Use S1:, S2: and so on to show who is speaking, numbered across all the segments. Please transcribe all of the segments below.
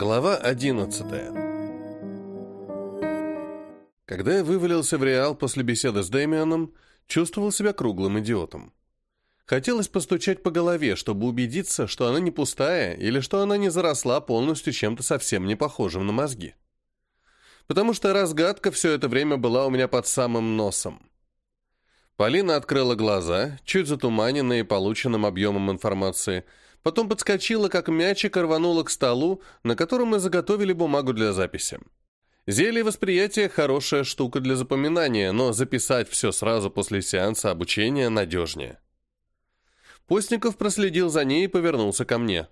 S1: Глава 11 Когда я вывалился в Реал после беседы с Дэмианом, чувствовал себя круглым идиотом. Хотелось постучать по голове, чтобы убедиться, что она не пустая или что она не заросла полностью чем-то совсем не похожим на мозги. Потому что разгадка все это время была у меня под самым носом. Полина открыла глаза, чуть затуманенные полученным объемом информации – потом подскочила, как мячик, рванула к столу, на котором мы заготовили бумагу для записи. Зелье восприятия – хорошая штука для запоминания, но записать все сразу после сеанса обучения надежнее. Постников проследил за ней и повернулся ко мне.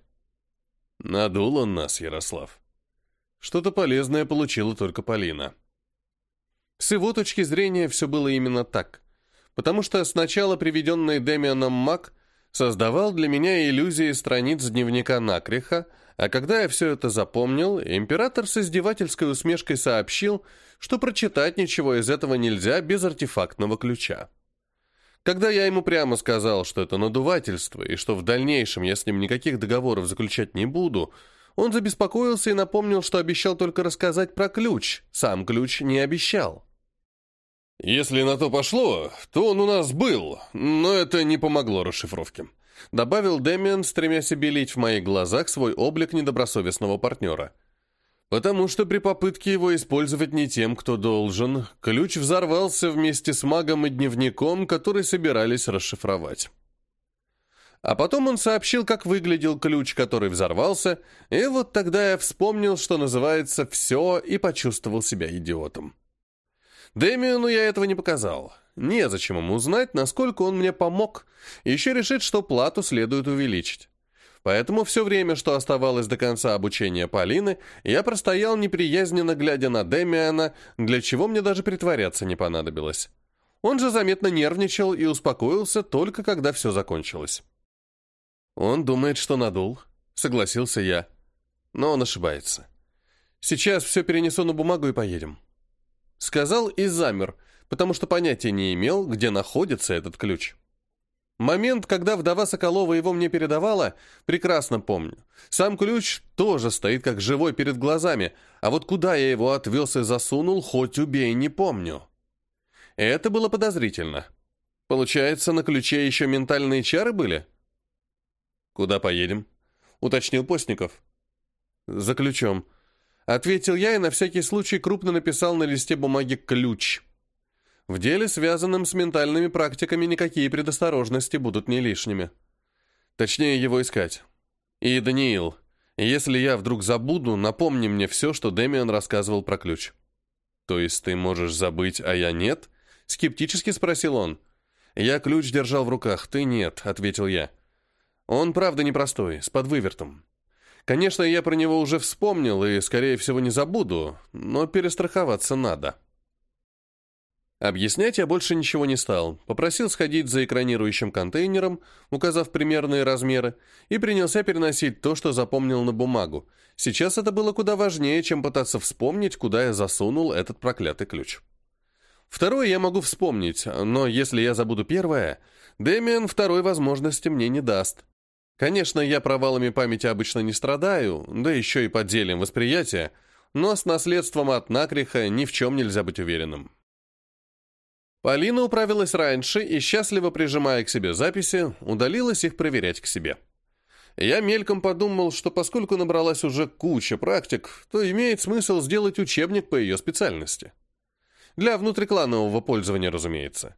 S1: Надул он нас, Ярослав. Что-то полезное получила только Полина. С его точки зрения все было именно так, потому что сначала приведенный Демианом маг создавал для меня иллюзии страниц дневника Накриха, а когда я все это запомнил, император с издевательской усмешкой сообщил, что прочитать ничего из этого нельзя без артефактного ключа. Когда я ему прямо сказал, что это надувательство, и что в дальнейшем я с ним никаких договоров заключать не буду, он забеспокоился и напомнил, что обещал только рассказать про ключ, сам ключ не обещал.
S2: «Если на то пошло, то он у нас был, но это не помогло расшифровке»,
S1: добавил Дэмиан, стремясь обелить в моих глазах свой облик недобросовестного партнера. Потому что при попытке его использовать не тем, кто должен, ключ взорвался вместе с магом и дневником, который собирались расшифровать. А потом он сообщил, как выглядел ключ, который взорвался, и вот тогда я вспомнил, что называется «все» и почувствовал себя идиотом. Дэмиону я этого не показал. Незачем ему узнать, насколько он мне помог, еще решить, что плату следует увеличить. Поэтому все время, что оставалось до конца обучения Полины, я простоял неприязненно, глядя на Демиана, для чего мне даже притворяться не понадобилось. Он же заметно нервничал и успокоился только когда все закончилось. «Он думает, что надул», — согласился я. Но он ошибается. «Сейчас все перенесу на бумагу и поедем». Сказал и замер, потому что понятия не имел, где находится этот ключ. Момент, когда вдова Соколова его мне передавала, прекрасно помню. Сам ключ тоже стоит как живой перед глазами, а вот куда я его отвез и засунул, хоть убей, не помню. Это было подозрительно. Получается, на ключе еще ментальные чары были? «Куда поедем?» — уточнил Постников. «За ключом», Ответил я и на всякий случай крупно написал на листе бумаги «ключ». В деле, связанном с ментальными практиками, никакие предосторожности будут не лишними. Точнее, его искать. И, Даниил, если я вдруг забуду, напомни мне все, что Дэмиан рассказывал про ключ. То есть ты можешь забыть, а я нет? Скептически спросил он. Я ключ держал в руках, ты нет, ответил я. Он, правда, непростой, с подвывертом. Конечно, я про него уже вспомнил и, скорее всего, не забуду, но перестраховаться надо. Объяснять я больше ничего не стал. Попросил сходить за экранирующим контейнером, указав примерные размеры, и принялся переносить то, что запомнил на бумагу. Сейчас это было куда важнее, чем пытаться вспомнить, куда я засунул этот проклятый ключ. Второе я могу вспомнить, но если я забуду первое, Дэмиан второй возможности мне не даст. Конечно, я провалами памяти обычно не страдаю, да еще и поддельным восприятия, но с наследством от Накриха ни в чем нельзя быть уверенным. Полина управилась раньше и, счастливо прижимая к себе записи, удалилась их проверять к себе. Я мельком подумал, что поскольку набралась уже куча практик, то имеет смысл сделать учебник по ее специальности. Для внутрикланового пользования, разумеется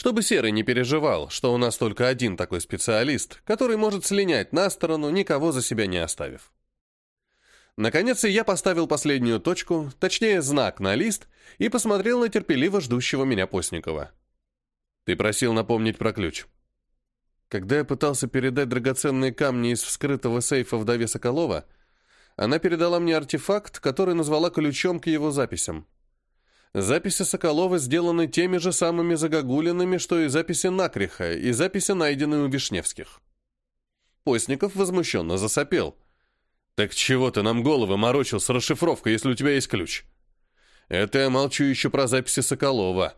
S1: чтобы Серый не переживал, что у нас только один такой специалист, который может слинять на сторону, никого за себя не оставив. Наконец я поставил последнюю точку, точнее знак на лист, и посмотрел на терпеливо ждущего меня Постникова. «Ты просил напомнить про ключ». Когда я пытался передать драгоценные камни из вскрытого сейфа вдове Соколова, она передала мне артефакт, который назвала ключом к его записям. Записи Соколова сделаны теми же самыми загогулинами, что и записи Накриха, и записи, найденные у Вишневских. Постников возмущенно засопел. «Так чего ты нам головы морочил с расшифровкой, если у тебя есть ключ?» «Это я молчу еще про записи Соколова.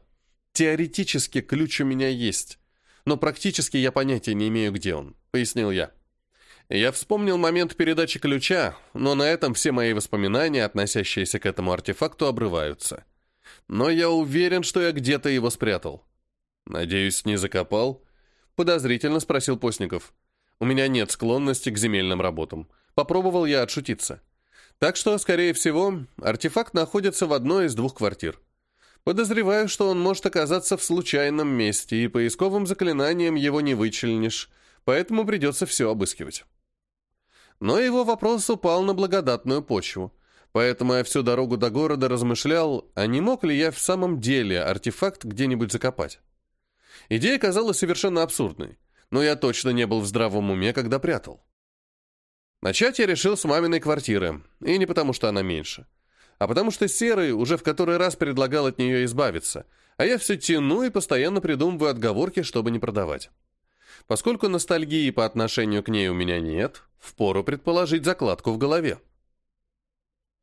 S1: Теоретически ключ у меня есть, но практически я понятия не имею, где он», — пояснил я. Я вспомнил момент передачи ключа, но на этом все мои воспоминания, относящиеся к этому артефакту, обрываются. Но я уверен, что я где-то его спрятал. Надеюсь, не закопал? Подозрительно спросил Постников. У меня нет склонности к земельным работам. Попробовал я отшутиться. Так что, скорее всего, артефакт находится в одной из двух квартир. Подозреваю, что он может оказаться в случайном месте, и поисковым заклинанием его не вычленишь, поэтому придется все обыскивать. Но его вопрос упал на благодатную почву, поэтому я всю дорогу до города размышлял, а не мог ли я в самом деле артефакт где-нибудь закопать. Идея казалась совершенно абсурдной, но я точно не был в здравом уме, когда прятал. Начать я решил с маминой квартиры, и не потому, что она меньше, а потому что Серый уже в который раз предлагал от нее избавиться, а я все тяну и постоянно придумываю отговорки, чтобы не продавать. Поскольку ностальгии по отношению к ней у меня нет, впору предположить закладку в голове.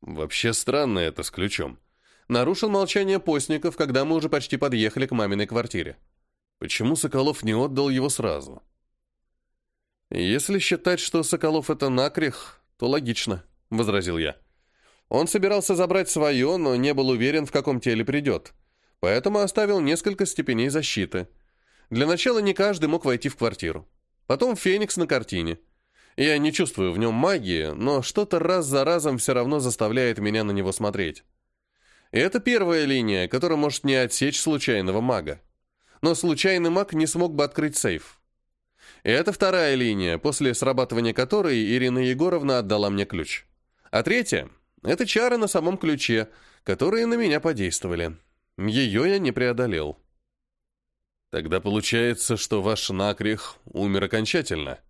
S2: Вообще странно это с ключом.
S1: Нарушил молчание постников, когда мы уже почти подъехали к маминой квартире.
S2: Почему Соколов не отдал его сразу?
S1: Если считать, что Соколов это накрех, то логично, возразил я. Он собирался забрать свое, но не был уверен, в каком теле придет. Поэтому оставил несколько степеней защиты – для начала не каждый мог войти в квартиру. Потом Феникс на картине. Я не чувствую в нем магии, но что-то раз за разом все равно заставляет меня на него смотреть. И это первая линия, которая может не отсечь случайного мага. Но случайный маг не смог бы открыть сейф. И это вторая линия, после срабатывания которой Ирина Егоровна отдала мне ключ. А третья — это чары на самом ключе, которые на меня подействовали. Ее я не преодолел.
S2: Тогда получается, что ваш накрех умер окончательно.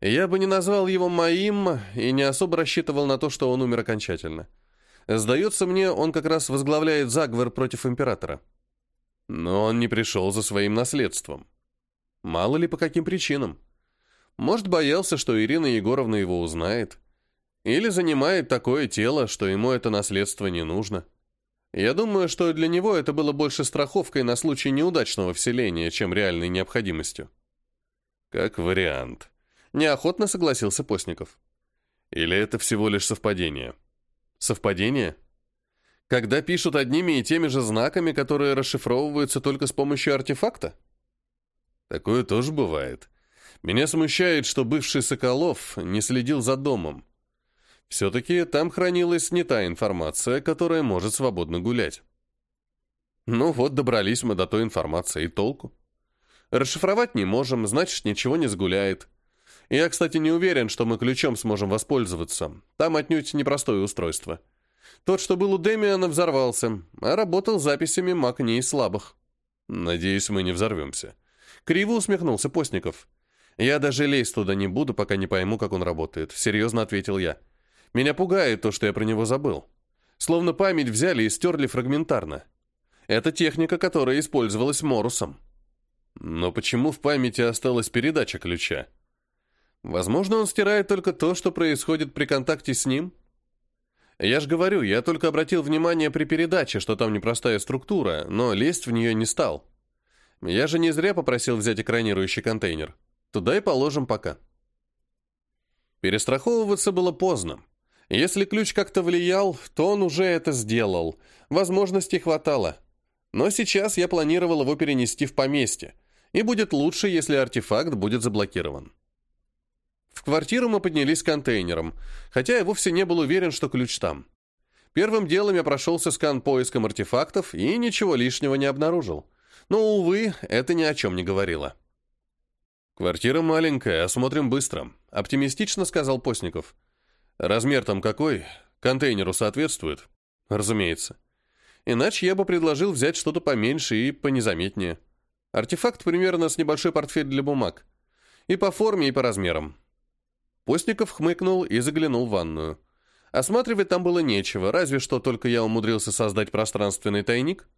S1: Я бы не назвал его моим и не особо рассчитывал на то, что он умер окончательно. Сдается мне, он как раз возглавляет заговор против императора.
S2: Но он не пришел за своим наследством.
S1: Мало ли по каким причинам. Может, боялся, что Ирина Егоровна его узнает. Или занимает такое тело, что ему это наследство не нужно. Я думаю, что для него это было больше страховкой на случай неудачного вселения, чем реальной необходимостью.
S2: Как вариант.
S1: Неохотно согласился Постников.
S2: Или это всего лишь совпадение?
S1: Совпадение? Когда пишут одними и теми же знаками, которые расшифровываются только с помощью артефакта?
S2: Такое тоже бывает. Меня смущает, что бывший Соколов не следил за домом.
S1: Все-таки там хранилась не та информация, которая может свободно гулять. Ну вот, добрались мы до той информации, и толку. Расшифровать не можем, значит, ничего не сгуляет. Я, кстати, не уверен, что мы ключом сможем воспользоваться. Там отнюдь непростое устройство. Тот, что был у Демиана, взорвался, а работал записями маг не из слабых.
S2: Надеюсь, мы не взорвемся.
S1: Криво усмехнулся Постников. Я даже лезть туда не буду, пока не пойму, как он работает. Серьезно ответил я. Меня пугает то, что я про него забыл. Словно память взяли и стерли фрагментарно. Это техника, которая использовалась Морусом.
S2: Но почему в памяти осталась передача ключа?
S1: Возможно, он стирает только то, что происходит при контакте с ним. Я же говорю, я только обратил внимание при передаче, что там непростая структура, но лезть в нее не стал. Я же не зря попросил взять экранирующий контейнер. Туда и положим пока. Перестраховываться было поздно. Если ключ как-то влиял, то он уже это сделал. Возможностей хватало. Но сейчас я планировал его перенести в поместье, и будет лучше, если артефакт будет заблокирован. В квартиру мы поднялись контейнером, хотя я вовсе не был уверен, что ключ там. Первым делом я прошелся скан поиском артефактов и ничего лишнего не обнаружил. Но, увы, это ни о чем не говорило.
S2: «Квартира маленькая, осмотрим быстро», — оптимистично сказал Постников. Размер там какой? Контейнеру соответствует?
S1: Разумеется. Иначе я бы предложил взять что-то поменьше и понезаметнее. Артефакт примерно с небольшой портфель для бумаг. И по форме, и по размерам. Постников хмыкнул и заглянул в ванную. Осматривать там было нечего, разве что только я умудрился создать пространственный тайник.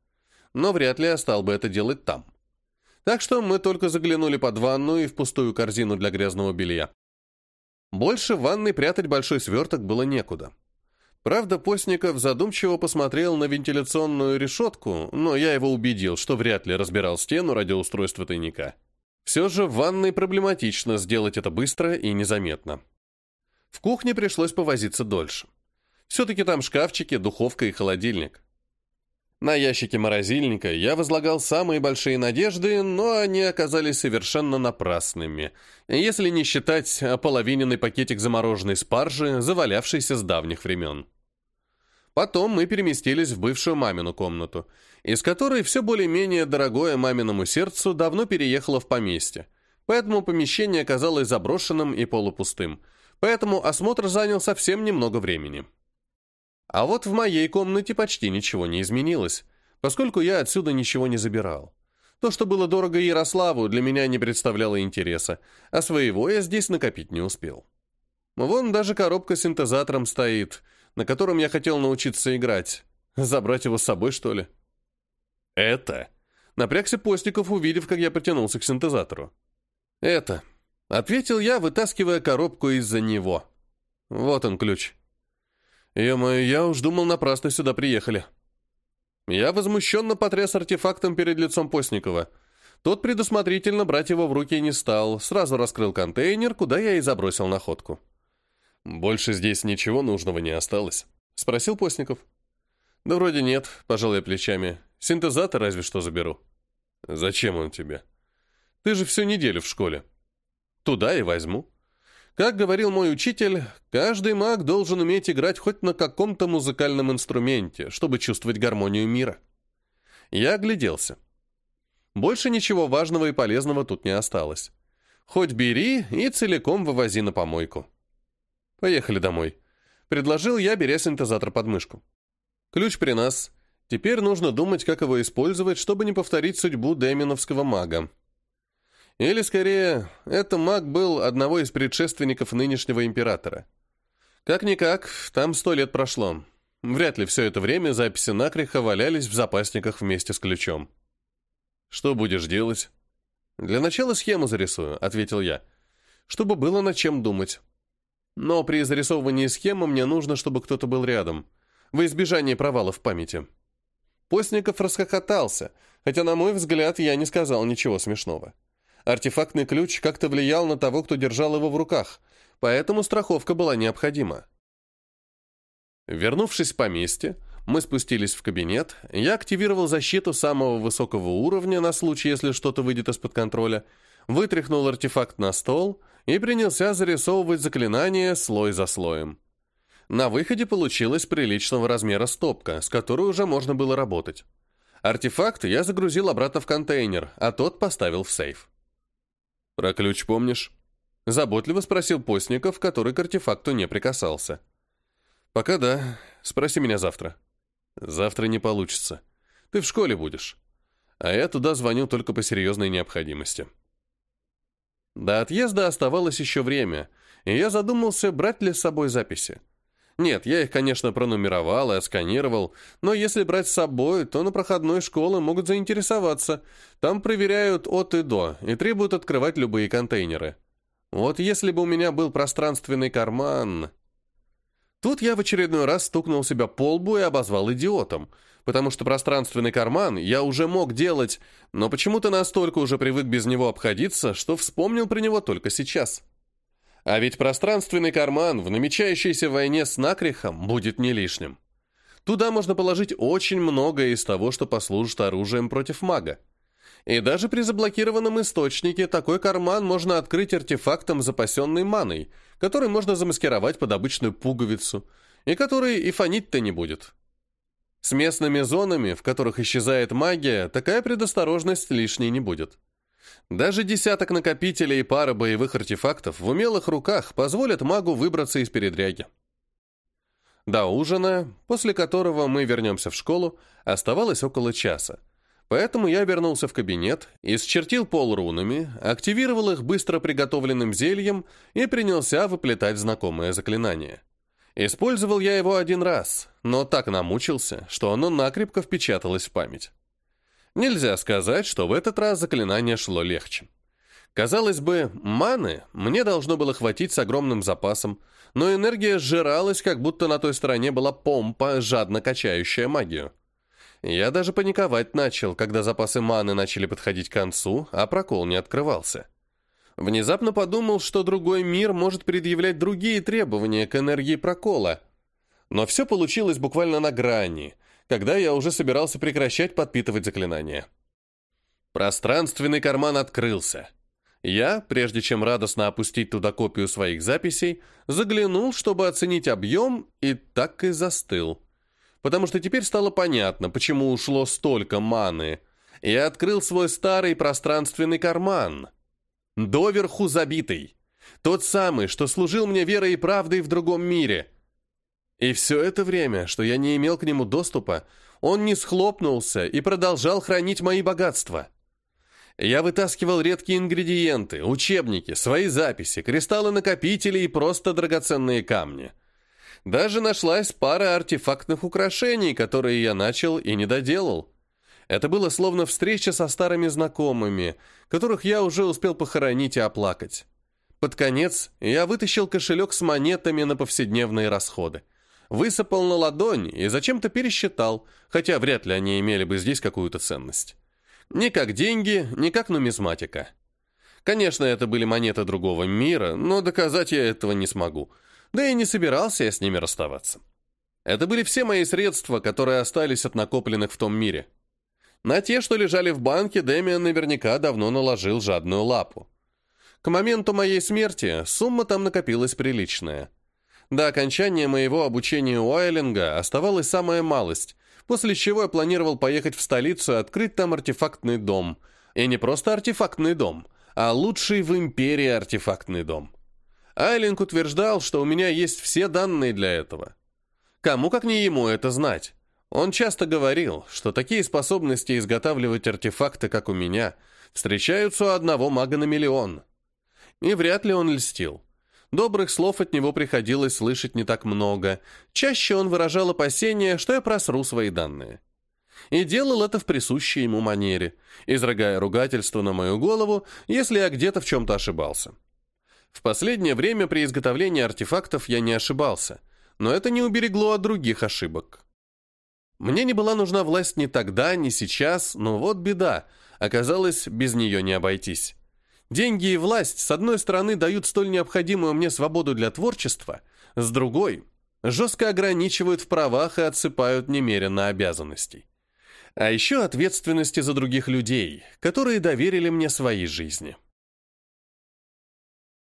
S1: Но вряд ли я стал бы это делать там. Так что мы только заглянули под ванну и в пустую корзину для грязного белья. Больше в ванной прятать большой сверток было некуда. Правда, Постников задумчиво посмотрел на вентиляционную решетку, но я его убедил, что вряд ли разбирал стену ради устройства тайника. Все же в ванной проблематично сделать это быстро и незаметно. В кухне пришлось повозиться дольше. Все-таки там шкафчики, духовка и холодильник. На ящике морозильника я возлагал самые большие надежды, но они оказались совершенно напрасными, если не считать ополовиненный пакетик замороженной спаржи, завалявшийся с давних времен. Потом мы переместились в бывшую мамину комнату, из которой все более-менее дорогое маминому сердцу давно переехало в поместье, поэтому помещение оказалось заброшенным и полупустым, поэтому осмотр занял совсем немного времени. А вот в моей комнате почти ничего не изменилось, поскольку я отсюда ничего не забирал. То, что было дорого Ярославу, для меня не представляло интереса, а своего я здесь накопить не успел. Вон даже коробка с синтезатором стоит — на котором я хотел научиться играть. Забрать его с собой, что ли? Это. Напрягся Постиков, увидев, как я потянулся к синтезатору. Это. Ответил я, вытаскивая коробку из-за него. Вот он, ключ. Ё-моё, я уж думал, напрасно сюда приехали. Я возмущенно потряс артефактом перед лицом Постникова. Тот предусмотрительно брать его в руки не стал, сразу раскрыл контейнер, куда я и забросил находку. «Больше здесь ничего нужного не осталось?» — спросил Постников. «Да вроде нет», — пожал я плечами. «Синтезатор разве что заберу». «Зачем он тебе?» «Ты же всю неделю в школе». «Туда и возьму». Как говорил мой учитель, каждый маг должен уметь играть хоть на каком-то музыкальном инструменте, чтобы чувствовать гармонию мира. Я огляделся. Больше ничего важного и полезного тут не осталось. Хоть бери и целиком вывози на помойку. «Поехали домой», — предложил я, беря синтезатор под мышку. «Ключ при нас. Теперь нужно думать, как его использовать, чтобы не повторить судьбу Деминовского мага. Или, скорее, это маг был одного из предшественников нынешнего императора. Как-никак, там сто лет прошло. Вряд ли все это время записи Накриха валялись в запасниках вместе с ключом. «Что будешь делать?» «Для начала схему зарисую», — ответил я. «Чтобы было над чем думать». Но при зарисовывании схемы мне нужно, чтобы кто-то был рядом, во избежание провалов в памяти. Постников расхохотался, хотя, на мой взгляд, я не сказал ничего смешного. Артефактный ключ как-то влиял на того, кто держал его в руках, поэтому страховка была необходима. Вернувшись в поместье, мы спустились в кабинет, я активировал защиту самого высокого уровня на случай, если что-то выйдет из-под контроля, вытряхнул артефакт на стол и принялся зарисовывать заклинание слой за слоем. На выходе получилась приличного размера стопка, с которой уже можно было работать. Артефакт я загрузил обратно в контейнер, а тот поставил в сейф. «Про ключ помнишь?» Заботливо спросил Постников, который к артефакту не прикасался. «Пока да. Спроси меня завтра». «Завтра не получится. Ты в школе будешь. А я туда звоню только по серьезной необходимости». До отъезда оставалось еще время, и я задумался, брать ли с собой записи. Нет, я их, конечно, пронумеровал и отсканировал, но если брать с собой, то на проходной школы могут заинтересоваться. Там проверяют от и до и требуют открывать любые контейнеры. Вот если бы у меня был пространственный карман... Тут я в очередной раз стукнул себя по лбу и обозвал идиотом, потому что пространственный карман я уже мог делать, но почему-то настолько уже привык без него обходиться, что вспомнил про него только сейчас. А ведь пространственный карман в намечающейся войне с Накрихом будет не лишним. Туда можно положить очень многое из того, что послужит оружием против мага. И даже при заблокированном источнике такой карман можно открыть артефактом запасенной маной, который можно замаскировать под обычную пуговицу, и который и фонить-то не будет. С местными зонами, в которых исчезает магия, такая предосторожность лишней не будет. Даже десяток накопителей и пара боевых артефактов в умелых руках позволят магу выбраться из передряги. До ужина, после которого мы вернемся в школу, оставалось около часа. Поэтому я вернулся в кабинет, исчертил пол рунами, активировал их быстро приготовленным зельем и принялся выплетать знакомое заклинание. Использовал я его один раз, но так намучился, что оно накрепко впечаталось в память. Нельзя сказать, что в этот раз заклинание шло легче. Казалось бы, маны мне должно было хватить с огромным запасом, но энергия сжиралась, как будто на той стороне была помпа, жадно качающая магию. Я даже паниковать начал, когда запасы маны начали подходить к концу, а прокол не открывался. Внезапно подумал, что другой мир может предъявлять другие требования к энергии прокола. Но все получилось буквально на грани, когда я уже собирался прекращать подпитывать заклинания. Пространственный карман открылся. Я, прежде чем радостно опустить туда копию своих записей, заглянул, чтобы оценить объем, и так и застыл. Потому что теперь стало понятно, почему ушло столько маны. Я открыл свой старый пространственный карман. Доверху забитый. Тот самый, что служил мне верой и правдой в другом мире. И все это время, что я не имел к нему доступа, он не схлопнулся и продолжал хранить мои богатства. Я вытаскивал редкие ингредиенты, учебники, свои записи, кристаллы-накопители и просто драгоценные камни. Даже нашлась пара артефактных украшений, которые я начал и не доделал. Это было словно встреча со старыми знакомыми, которых я уже успел похоронить и оплакать. Под конец я вытащил кошелек с монетами на повседневные расходы. Высыпал на ладонь и зачем-то пересчитал, хотя вряд ли они имели бы здесь какую-то ценность. Ни как деньги, ни как нумизматика. Конечно, это были монеты другого мира, но доказать я этого не смогу. Да и не собирался я с ними расставаться. Это были все мои средства, которые остались от накопленных в том мире. На те, что лежали в банке, Дэмиан наверняка давно наложил жадную лапу. К моменту моей смерти сумма там накопилась приличная. До окончания моего обучения у Айлинга оставалась самая малость, после чего я планировал поехать в столицу и открыть там артефактный дом. И не просто артефактный дом, а лучший в империи артефактный дом. Айлинг утверждал, что у меня есть все данные для этого. Кому как не ему это знать? Он часто говорил, что такие способности изготавливать артефакты, как у меня, встречаются у одного мага на миллион. И вряд ли он льстил. Добрых слов от него приходилось слышать не так много. Чаще он выражал опасения, что я просру свои данные. И делал это в присущей ему манере, изрыгая ругательство на мою голову, если я где-то в чем-то ошибался. В последнее время при изготовлении артефактов я не ошибался, но это не уберегло от других ошибок. Мне не была нужна власть ни тогда, ни сейчас, но вот беда. Оказалось, без нее не обойтись. Деньги и власть, с одной стороны, дают столь необходимую мне свободу для творчества, с другой – жестко ограничивают в правах и отсыпают немерено обязанностей. А еще ответственности за других людей, которые доверили мне свои жизни.